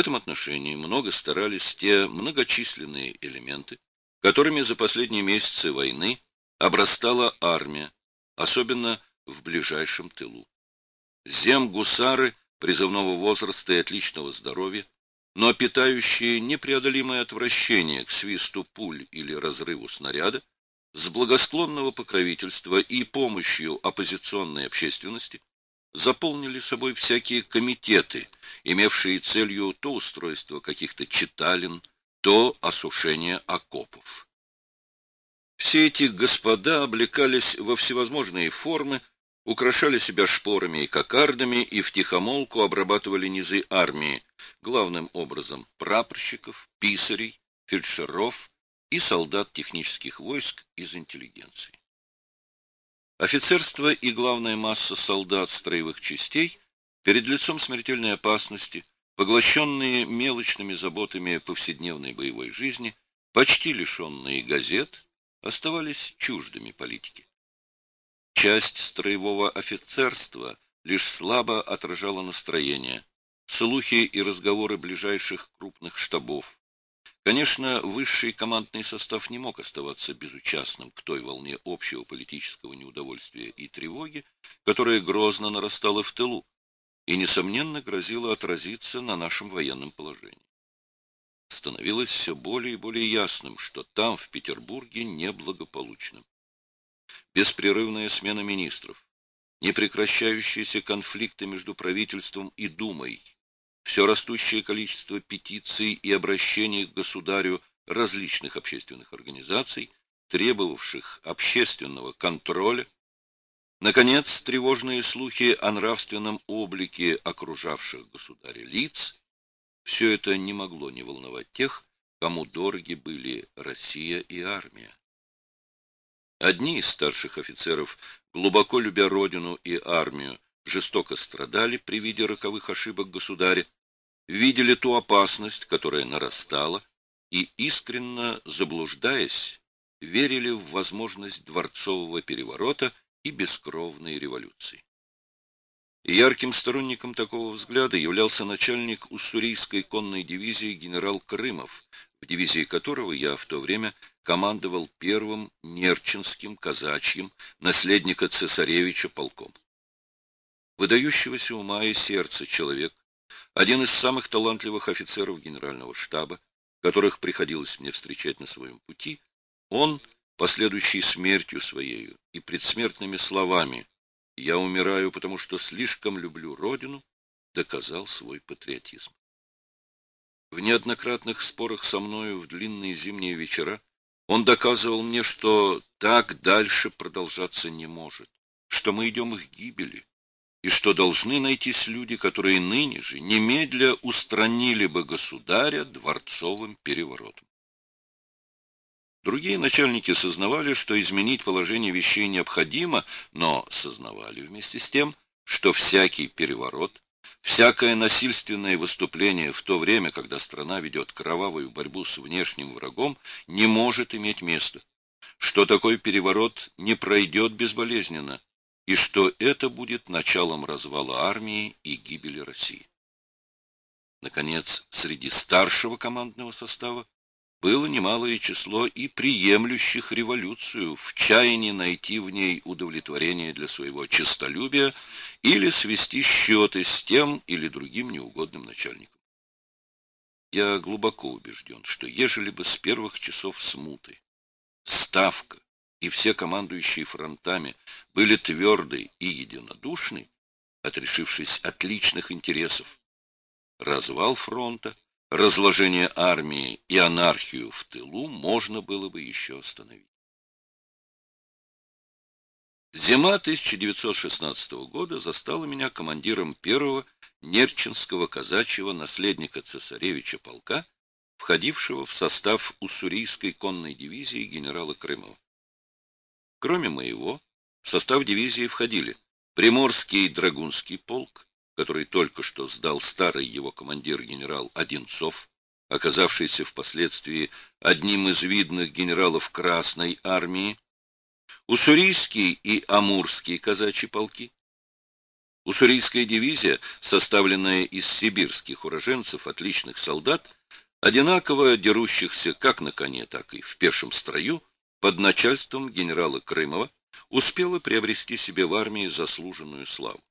В этом отношении много старались те многочисленные элементы, которыми за последние месяцы войны обрастала армия, особенно в ближайшем тылу. Зем-гусары призывного возраста и отличного здоровья, но питающие непреодолимое отвращение к свисту пуль или разрыву снаряда, с благосклонного покровительства и помощью оппозиционной общественности заполнили собой всякие комитеты, имевшие целью то устройство каких-то читалин, то осушение окопов. Все эти господа облекались во всевозможные формы, украшали себя шпорами и кокардами и втихомолку обрабатывали низы армии, главным образом прапорщиков, писарей, фельдшеров и солдат технических войск из интеллигенции. Офицерство и главная масса солдат строевых частей перед лицом смертельной опасности, поглощенные мелочными заботами повседневной боевой жизни, почти лишенные газет, оставались чуждыми политики. Часть строевого офицерства лишь слабо отражала настроение, слухи и разговоры ближайших крупных штабов. Конечно, высший командный состав не мог оставаться безучастным к той волне общего политического неудовольствия и тревоги, которая грозно нарастала в тылу и, несомненно, грозила отразиться на нашем военном положении. Становилось все более и более ясным, что там, в Петербурге, неблагополучно беспрерывная смена министров, непрекращающиеся конфликты между правительством и Думой, все растущее количество петиций и обращений к государю различных общественных организаций, требовавших общественного контроля, наконец, тревожные слухи о нравственном облике окружавших государя лиц, все это не могло не волновать тех, кому дороги были Россия и армия. Одни из старших офицеров, глубоко любя родину и армию, жестоко страдали при виде роковых ошибок государя, видели ту опасность, которая нарастала, и, искренно заблуждаясь, верили в возможность дворцового переворота и бескровной революции. ярким сторонником такого взгляда являлся начальник уссурийской конной дивизии генерал Крымов, в дивизии которого я в то время командовал первым Нерчинским казачьим, наследника цесаревича полком. Выдающегося ума и сердца человек, один из самых талантливых офицеров генерального штаба, которых приходилось мне встречать на своем пути, он, последующей смертью своею и предсмертными словами «Я умираю, потому что слишком люблю Родину», доказал свой патриотизм. В неоднократных спорах со мною в длинные зимние вечера он доказывал мне, что так дальше продолжаться не может, что мы идем к гибели, и что должны найтись люди, которые ныне же немедля устранили бы государя дворцовым переворотом. Другие начальники сознавали, что изменить положение вещей необходимо, но сознавали вместе с тем, что всякий переворот Всякое насильственное выступление в то время, когда страна ведет кровавую борьбу с внешним врагом, не может иметь места, что такой переворот не пройдет безболезненно, и что это будет началом развала армии и гибели России. Наконец, среди старшего командного состава было немалое число и приемлющих революцию в чаянии найти в ней удовлетворение для своего честолюбия или свести счеты с тем или другим неугодным начальником. Я глубоко убежден, что ежели бы с первых часов смуты Ставка и все командующие фронтами были тверды и единодушны, отрешившись от личных интересов, развал фронта разложение армии и анархию в тылу можно было бы еще остановить. Зима 1916 года застала меня командиром первого Нерчинского казачьего наследника цесаревича полка, входившего в состав уссурийской конной дивизии генерала Крымова. Кроме моего, в состав дивизии входили Приморский драгунский полк, который только что сдал старый его командир генерал Одинцов, оказавшийся впоследствии одним из видных генералов Красной армии, Уссурийский и Амурский казачьи полки, Уссурийская дивизия, составленная из сибирских уроженцев, отличных солдат, одинаково дерущихся как на коне, так и в пешем строю, под начальством генерала Крымова, успела приобрести себе в армии заслуженную славу.